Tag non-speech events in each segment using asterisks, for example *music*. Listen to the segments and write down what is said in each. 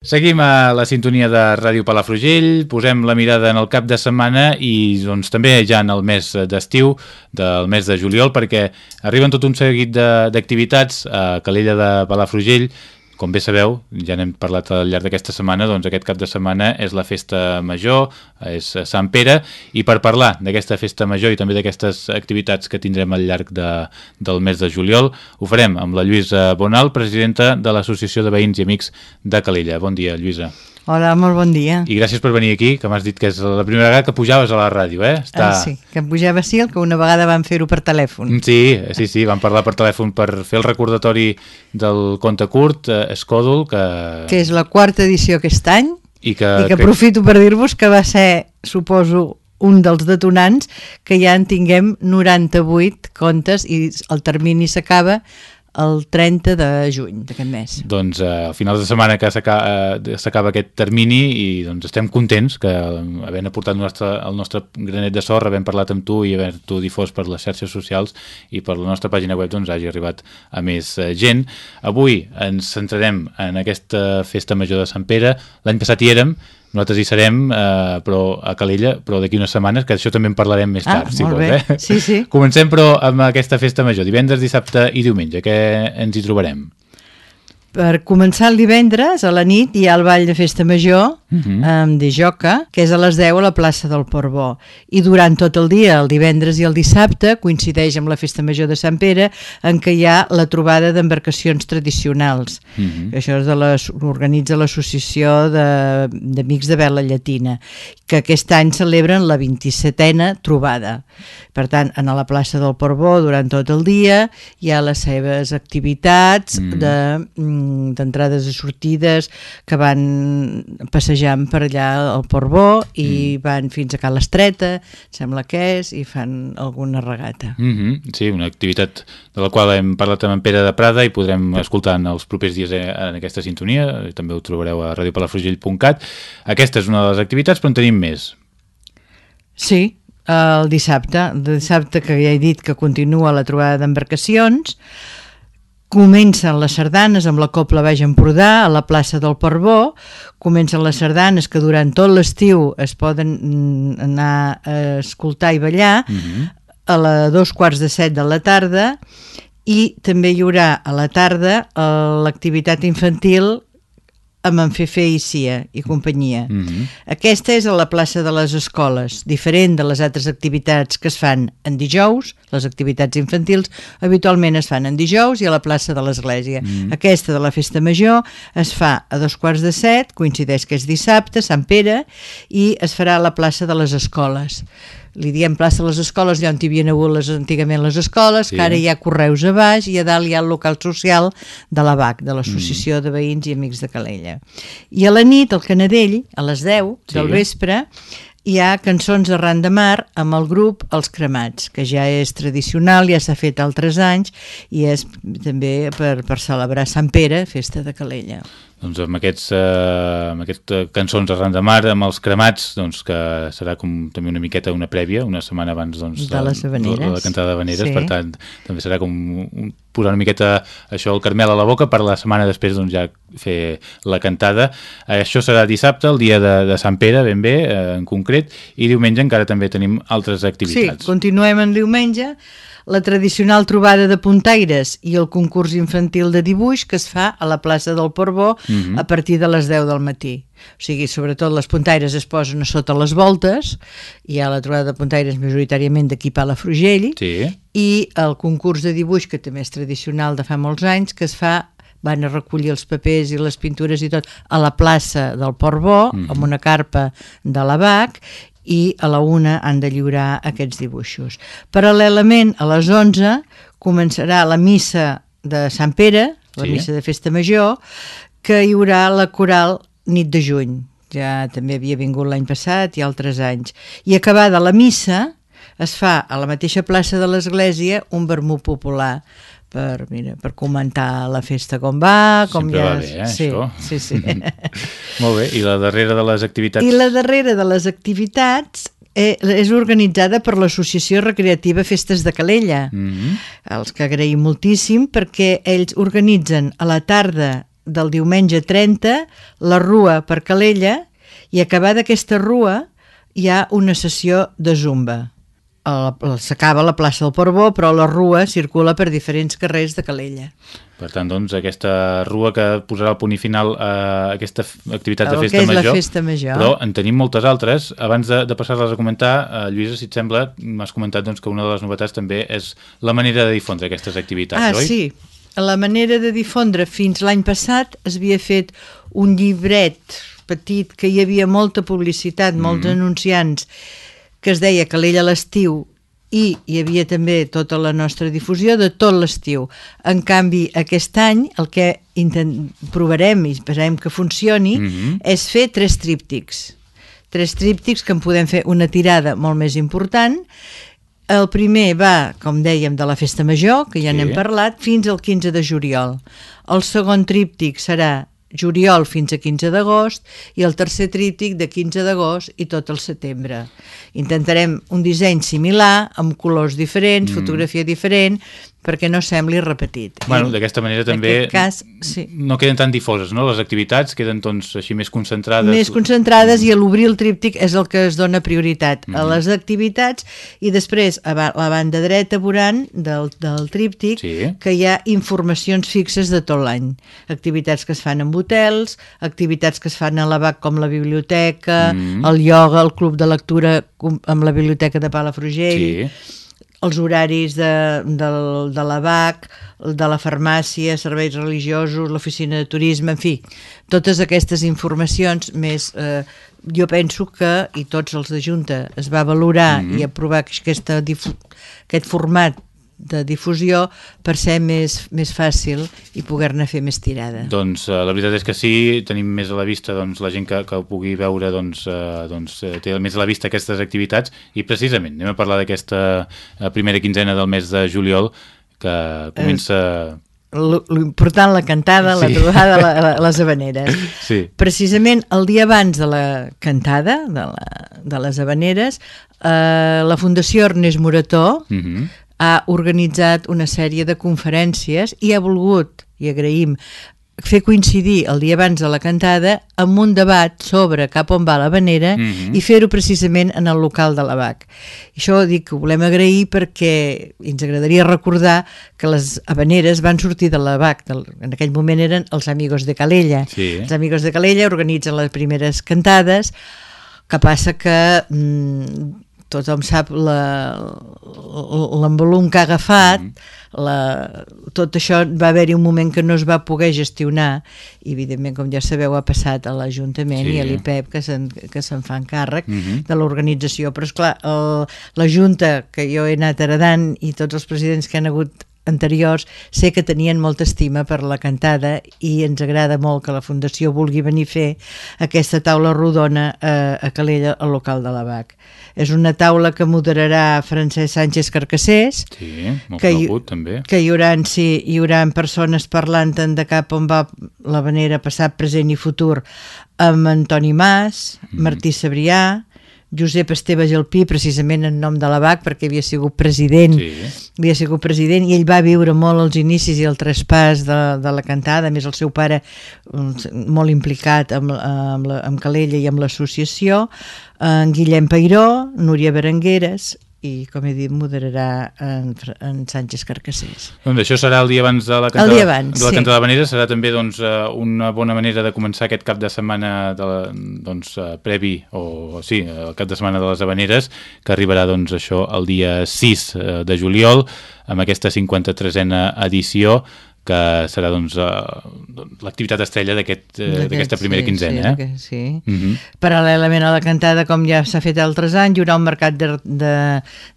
Seguim a la sintonia de Ràdio Palafrugell, posem la mirada en el cap de setmana i doncs, també ja en el mes d'estiu, del mes de juliol, perquè arriben tot un seguit d'activitats a Calella de Palafrugell, com bé sabeu, ja n'hem parlat al llarg d'aquesta setmana, doncs aquest cap de setmana és la festa major, és Sant Pere, i per parlar d'aquesta festa major i també d'aquestes activitats que tindrem al llarg de, del mes de juliol, ho farem amb la Lluïsa Bonal, presidenta de l'Associació de Veïns i Amics de Calella. Bon dia, Lluïsa. Hola, molt bon dia. I gràcies per venir aquí, que m'has dit que és la primera vegada que pujaves a la ràdio, eh? Està... Ah, sí, que pujava sí, el que una vegada vam fer-ho per telèfon. Sí, sí, sí, vam parlar per telèfon per fer el recordatori del conte curt, Escòdol, que... Que és la quarta edició aquest any, i que, i que crec... aprofito per dir-vos que va ser, suposo, un dels detonants que ja en tinguem 98 contes i el termini s'acaba el 30 de juny d'aquest mes. Doncs eh, al final de setmana que eh, s'acaba aquest termini i doncs estem contents que havent aportat nostre, el nostre granet de sorra, havent parlat amb tu i haver-t'ho difós per les xarxes socials i per la nostra pàgina web doncs hagi arribat a més eh, gent. Avui ens centrarem en aquesta festa major de Sant Pere. L'any passat hi érem, nosaltres hi serem, eh, però a Calella, però d'aquí unes setmanes, que això també en parlarem més ah, tard, si vols. Eh? Sí, sí. *laughs* Comencem, però, amb aquesta festa major, divendres, dissabte i diumenge. Què ens hi trobarem? Per començar el divendres, a la nit, hi ha el ball de festa major, uh mhm. -huh. amb de Joca, que és a les 10 a la plaça del Portbó. I durant tot el dia, el divendres i el dissabte, coincideix amb la festa major de Sant Pere, en què hi ha la trobada d'embarcacions tradicionals. Uh mhm. -huh. Això és de les, organitza l'Associació d'Amics de, de Vela Llatina, que aquest any celebren la 27a trobada. Per tant, a la plaça del Portbó, durant tot el dia, hi ha les seves activitats uh mhm. -huh. de mm, d'entrades i sortides que van passejant per allà al Portbó i mm. van fins a Cal Estreta, sembla que és, i fan alguna regata. Mm -hmm. Sí, una activitat de la qual hem parlat amb en Pere de Prada i podrem escoltar en els propers dies eh, en aquesta sintonia, també ho trobareu a radiopalafrugell.cat. Aquesta és una de les activitats, però en tenim més. Sí, el dissabte, el dissabte que ja he dit que continua la trobada d'embarcacions, Comencen les sardanes amb la Copla Baix Empordà a la plaça del Parbó, comencen les sardanes que durant tot l'estiu es poden mm, anar a escoltar i ballar uh mhm. -huh. a la dos quarts de set de la tarda i també hi haurà a la tarda eh, l'activitat infantil amb en Fefe i Cia i companyia. Mm -hmm. Aquesta és a la plaça de les escoles, diferent de les altres activitats que es fan en dijous, les activitats infantils habitualment es fan en dijous i a la plaça de l'església. Mm -hmm. Aquesta de la festa major es fa a dos quarts de set, coincideix que és dissabte, Sant Pere, i es farà a la plaça de les escoles li diem plaça a les escoles, allà on hi havia hagut les, antigament les escoles, sí. que ara hi ha correus a baix i a dalt hi ha el local social de la BAC, de l'Associació mm. de Veïns i Amics de Calella. I a la nit, al Canadell, a les 10 sí. del vespre, hi ha cançons arran de mar amb el grup Els Cremats, que ja és tradicional, ja s'ha fet altres anys i és també per, per celebrar Sant Pere, festa de Calella doncs amb aquests, eh, amb aquestes eh, cançons arran de mar, amb els cremats, doncs que serà com també una miqueta una prèvia, una setmana abans doncs, de, les de, de la cantada de Habaneres, sí. per tant també serà com un, posar una miqueta això el carmel a la boca per la setmana després doncs, ja fer la cantada. Això serà dissabte, el dia de, de Sant Pere, ben bé, eh, en concret, i diumenge encara també tenim altres activitats. Sí, continuem en diumenge, la tradicional trobada de puntaires i el concurs infantil de dibuix que es fa a la plaça del Portbó uh mhm. -huh. a partir de les 10 del matí. O sigui, sobretot les puntaires es posen a sota les voltes, hi ha la trobada de puntaires majoritàriament d'aquí a la Frugell, sí. i el concurs de dibuix, que també és tradicional de fa molts anys, que es fa van a recollir els papers i les pintures i tot a la plaça del Portbó, mm -hmm. amb una carpa de la BAC, i a la una han de lliurar aquests dibuixos. Paral·lelament, a les 11 començarà la missa de Sant Pere, la sí. missa de Festa Major, que hi haurà la coral nit de juny. Ja també havia vingut l'any passat i altres anys. I acabada la missa, es fa a la mateixa plaça de l'església un vermut popular per, mira, per comentar la festa com va, com Sempre ja... va bé, eh, sí, això? Sí, sí. *laughs* Molt bé, i la darrera de les activitats? I la darrera de les activitats eh, és organitzada per l'Associació Recreativa Festes de Calella, mm -hmm. els que agraïm moltíssim perquè ells organitzen a la tarda del diumenge 30, la rua per Calella, i acabada aquesta rua hi ha una sessió de zumba. S'acaba la plaça del Portbó, però la rua circula per diferents carrers de Calella. Per tant, doncs, aquesta rua que posarà el punt i final a aquesta activitat de El que festa és la major. festa major. Però en tenim moltes altres. Abans de, de passar-les a comentar, eh, Lluïsa, si et sembla, m'has comentat doncs, que una de les novetats també és la manera de difondre aquestes activitats, Ah, oi? sí. La manera de difondre fins l'any passat es havia fet un llibret petit que hi havia molta publicitat, molts Mm. anunciants, que es deia Calella a l'estiu i hi havia també tota la nostra difusió de tot l'estiu. En canvi, aquest any el que intent... provarem i esperem que funcioni Mhm. és fer tres tríptics. Tres tríptics que en podem fer una tirada molt més important. El primer va, com dèiem, de la festa major, que ja Sí. n'hem parlat, fins al 15 de juliol. El segon tríptic serà juliol fins a 15 d'agost i el tercer tríptic de 15 d'agost i tot el setembre. Intentarem un disseny similar, amb colors diferents, mm. fotografia diferent, perquè no sembli repetit. Bueno, I d'aquesta manera també cas, sí. no queden tan difoses, no? Les activitats queden doncs així més concentrades. més concentrades i a l'obrir el tríptic és el que es dona prioritat Mhm. a les activitats i després a la banda dreta veuran del, del tríptic Sí. que hi ha informacions fixes de tot l'any activitats que es fan en hotels activitats que es fan a l'ABAC com la biblioteca, Mhm. el ioga el club de lectura amb la biblioteca de Palafrugell Sí. Els horaris de, de, de l'ABAC, de la farmàcia, serveis religiosos, l'oficina de turisme, en fi, totes aquestes informacions més... Eh, jo penso que, i tots els de Junta, es va valorar mm -hmm. i aprovar aquesta, aquest format de difusió per ser més, més fàcil i poder-ne fer més tirada. Doncs eh, la veritat és que sí, tenim més a la vista doncs, la gent que, que ho pugui veure doncs, eh, doncs, eh, té més a la vista aquestes activitats i precisament anem a parlar d'aquesta eh, primera quinzena del mes de juliol que comença... L- L'important, la cantada, la Sí. trobada, la, la, les *laughs* habaneres. Sí. Precisament el dia abans de la cantada, de, la, de les habaneres, eh, la Fundació Ernest Morató Mm -hmm. Ha organitzat una sèrie de conferències i ha volgut, i agraïm, fer coincidir el dia abans de la cantada amb un debat sobre cap on va l'habanera mm Mhm. -hmm. i fer-ho precisament en el local de la BAC. Això dic que ho volem agrair perquè ens agradaria recordar que les habaneres van sortir de la BAC, del, en aquell moment eren els Amigos de Calella. Sí. Els Amigos de Calella organitzen les primeres cantades, que passa que mm, tothom sap l'envolum que ha agafat, Mhm. la, tot això va haver-hi un moment que no es va poder gestionar i evidentment com ja sabeu ha passat a l'Ajuntament Sí. i a l'IPEP que se'n que se'n fan càrrec Mhm. de l'organització però esclar, el, la Junta que jo he anat heredant i tots els presidents que han hagut anteriors sé que tenien molta estima per la cantada i ens agrada molt que la Fundació vulgui venir a fer aquesta taula rodona a, a Calella, al local de la BAC. És una taula que moderarà Francesc Sánchez Carcassés, Sí, molt Que hi- conegut també. que hi haurà, sí, hi haurà persones parlant tant de cap on va la vanera passat, present i futur amb Antoni Mas, Martí Sabrià, Josep Esteve Gelpí, precisament en nom de la BAC, perquè havia sigut president, Sí. havia sigut president i ell va viure molt els inicis i el traspàs de, de la cantada, a més el seu pare molt implicat amb, amb, la, amb Calella i amb l'associació, en Guillem Peiró, Núria Berengueres i, com he dit, moderarà en, en Sánchez Carcassés. Doncs això serà el dia abans de la cantada, El dia abans, de la sí. cantada habanera, serà també doncs, eh, una bona manera de començar aquest cap de setmana de la, doncs, eh, previ, o sí, el cap de setmana de les habaneres, que arribarà doncs, això el dia 6 eh, de juliol, amb aquesta 53a edició, que serà doncs, eh, l'activitat estrella eh, d'aquesta primera sí, quinzena. Sí, eh? aquest- sí. Mhm. Paral·lelament a la cantada, com ja s'ha fet altres anys, hi haurà un mercat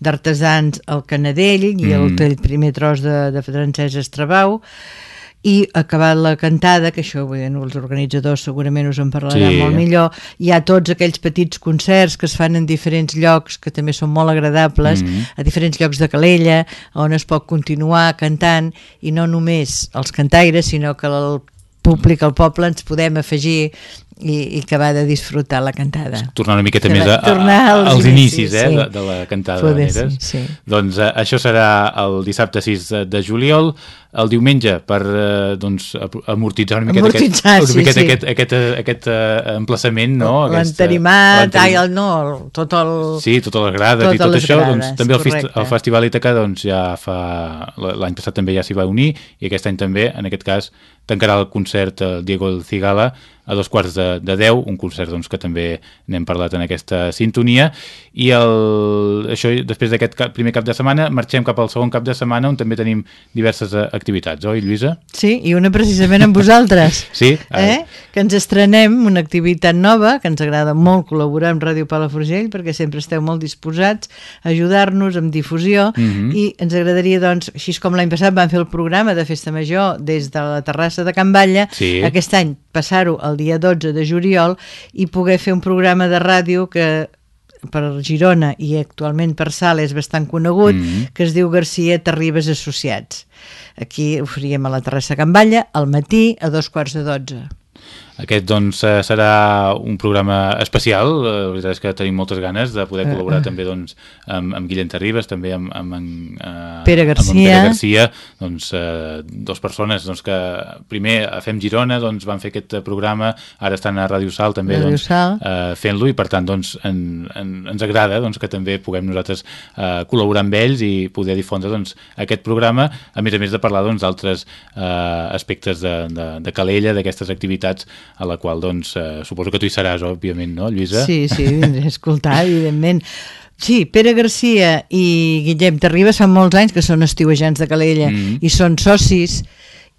d'artesans al Canadell i Mm. el, el primer tros de, de Francesc Estrabau i acabat la cantada, que això bueno, els organitzadors segurament us en parlaran Sí. molt millor, hi ha tots aquells petits concerts que es fan en diferents llocs que també són molt agradables, Mhm. a diferents llocs de Calella, on es pot continuar cantant i no només els cantaires, sinó que el públic, el poble, ens podem afegir i, i que va de disfrutar la cantada. Tornar una miqueta Que més a, a, als als inicis, inicis, eh, sí. de, de la cantada Poder de sí, sí. Doncs eh, això serà el dissabte 6 de, de juliol, el diumenge per eh, doncs, amortitzar una miqueta, Amortitzar, aquest, sí, una miqueta sí. aquest, aquest, eh, aquest eh, emplaçament, no? Aquesta- L'entarimat, l'enterim- ai, el, no, el- tot el... Sí, totes les grades i tot això, grades, doncs, també el, fest, el Festival Ítaca doncs, ja fa... L'any passat també ja s'hi va unir i aquest any també, en aquest cas, tancarà el concert eh, Diego Cigala a dos quarts de, de deu, un concert doncs, que també n'hem parlat en aquesta sintonia i el, això després d'aquest primer cap de setmana marxem cap al segon cap de setmana on també tenim diverses eh, activitats, oi Lluïsa? Sí, i una precisament amb vosaltres. *laughs* Sí? Eh? Que ens estrenem una activitat nova, que ens agrada molt col·laborar amb Ràdio Palafrugell, perquè sempre esteu molt disposats a ajudar-nos amb difusió, Mhm. i ens agradaria, doncs, així com l'any passat vam fer el programa de Festa Major des de la terrassa de Can Batlle, Sí. aquest any passar-ho el dia 12 de juliol i poder fer un programa de ràdio que per Girona i actualment per Sala és bastant conegut, Mhm. que es diu Garcia Terribas Associats. Aquí ho faríem a la terrassa Can Batlle, al matí, a dos quarts de dotze. Aquest doncs eh, serà un programa especial, eh, la veritat és que tenim moltes ganes de poder col·laborar també doncs, amb, amb Guillem Terribas, també amb, amb, en, eh, Pere amb en Garcia. Pere Garcia, doncs, eh, dos persones doncs, que primer a Fem Girona doncs, van fer aquest eh, programa, ara estan a Ràdio Sal també Ràdio doncs, Sal. eh, fent-lo. I per tant doncs, en, en, ens agrada doncs, que també puguem nosaltres eh, col·laborar amb ells i poder difondre doncs, aquest programa, a més a més de parlar doncs, d'altres eh, aspectes de, de, de Calella, d'aquestes activitats a la qual doncs, eh, suposo que tu hi seràs, òbviament, no, Lluïsa? Sí, sí, vindré a escoltar, evidentment. Sí, Pere Garcia i Guillem Terribas fa molts anys que són estiuejants de Calella Mhm. i són socis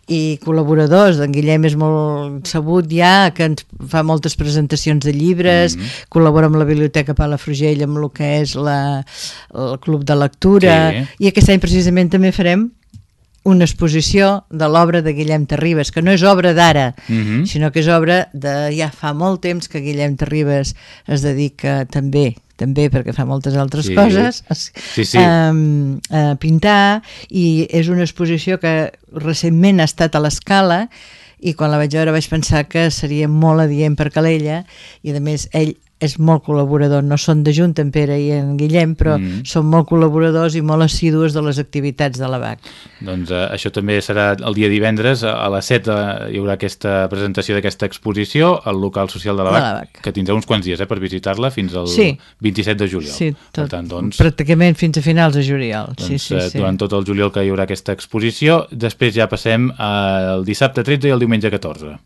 i col·laboradors. En Guillem és molt sabut ja, que ens fa moltes presentacions de llibres, Mhm. col·labora amb la Biblioteca Palafrugell amb el que és la, el Club de Lectura, Sí. i aquest any precisament també farem una exposició de l'obra de Guillem Terribas, que no és obra d'ara, Mhm. sinó que és obra de ja fa molt temps que Guillem Terribas es dedica també també perquè fa moltes altres Sí. coses Sí, sí. um, a pintar i és una exposició que recentment ha estat a l'escala i quan la vaig veure vaig pensar que seria molt adient per Calella i a més ell és molt col·laborador, no són de Junta en Pere i en Guillem, però Mm. són molt col·laboradors i molt assidus de les activitats de la BAC. Doncs eh, això també serà el dia divendres, a, les 7 eh, hi haurà aquesta presentació d'aquesta exposició al local social de la De BAC, la BAC. que tindrà uns quants dies eh, per visitar-la fins al Sí. 27 de juliol. Sí, per tot, tant, doncs, pràcticament fins a finals de juliol. doncs sí, sí, eh, sí. durant tot el juliol que hi haurà aquesta exposició, després ja passem al dissabte 13 i el diumenge 14.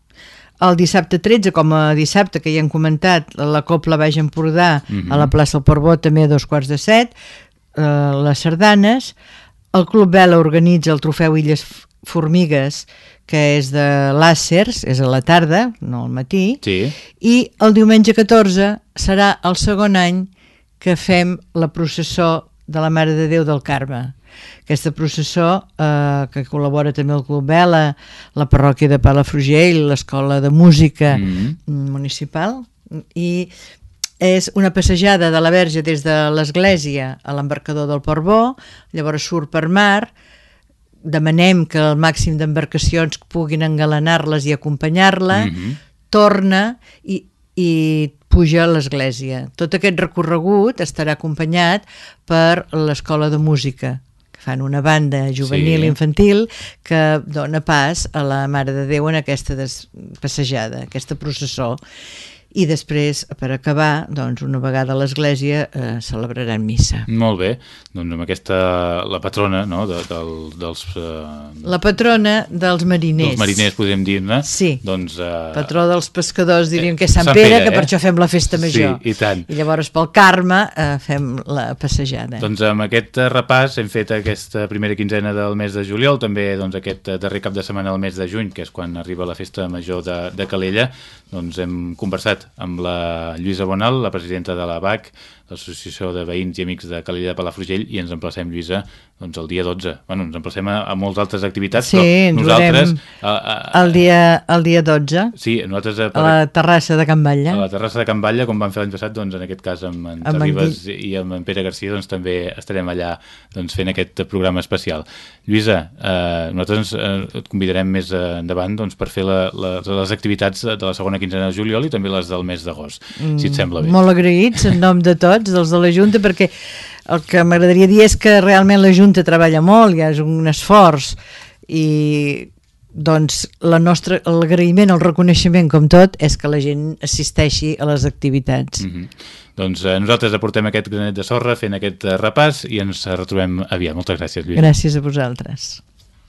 El dissabte 13, com a dissabte que ja hem comentat, la Copla Baix Empordà Mhm. a la plaça del Portbó també a dos quarts de set, eh, les sardanes, el Club Vela organitza el trofeu Illes Formigues, que és de làsers, és a la tarda, no al matí, Sí, i el diumenge 14 serà el segon any que fem la processó de la Mare de Déu del Carme. Aquesta processó, eh, que col·labora també el Club Vela, la parròquia de Palafrugell, l'Escola de Música Mhm. Municipal, i és una passejada de la Verge des de l'església a l'embarcador del Portbó, llavors surt per mar, demanem que el màxim d'embarcacions puguin engalanar-les i acompanyar-la, Mhm. torna i, i puja a l'església. Tot aquest recorregut estarà acompanyat per l'Escola de Música, que fan una banda juvenil Sí. infantil que dona pas a la Mare de Déu en aquesta passejada, aquesta processó. I després, per acabar, doncs, una vegada a l'església eh, celebraran missa. molt bé. Doncs amb aquesta, la patrona no, de, del, dels, eh, La patrona dels mariners. dels mariners, podem dir-ne. Sí. Doncs, eh, Patró dels pescadors, diríem que és Sant, Sant Pere, Pere, que per eh? això fem la festa major. Sí, i tant. I llavors pel Carme eh, fem la passejada. Doncs amb aquest eh, repàs hem fet aquesta primera quinzena del mes de juliol, també doncs, aquest eh, darrer cap de setmana del mes de juny, que és quan arriba la festa major de, de Calella, doncs hem conversat amb la Lluïsa Bonal, la presidenta de la BAC, l'Associació de Veïns i Amics de Calella de Palafrugell, i ens emplacem, Lluïsa, doncs el dia 12. Bueno, ens emplacem a, a moltes altres activitats, Sí, però ens nosaltres... A, a, El dia, el dia 12, Sí, nosaltres... A, a la terrassa de Can Batlle. a la terrassa de Can Batlle, com vam fer l'any passat, doncs en aquest cas amb en Amb en i amb en Pere Garcia, doncs també estarem allà doncs, fent aquest programa especial. Lluïsa, eh, nosaltres eh, et convidarem més eh, endavant doncs, per fer la, la, les activitats de la segona quinzena de juliol i també les del mes d'agost, si et sembla bé. Molt agraïts en nom de tots, dels de la Junta, perquè el que m'agradaria dir és que realment la Junta treballa molt, ja és un esforç i doncs la nostra, l'agraïment, el reconeixement com tot és que la gent assisteixi a les activitats. Mm -hmm. Doncs eh, nosaltres aportem aquest granet de sorra fent aquest eh, repàs i ens retrobem aviat. Moltes gràcies, Lluïsa. Gràcies a vosaltres.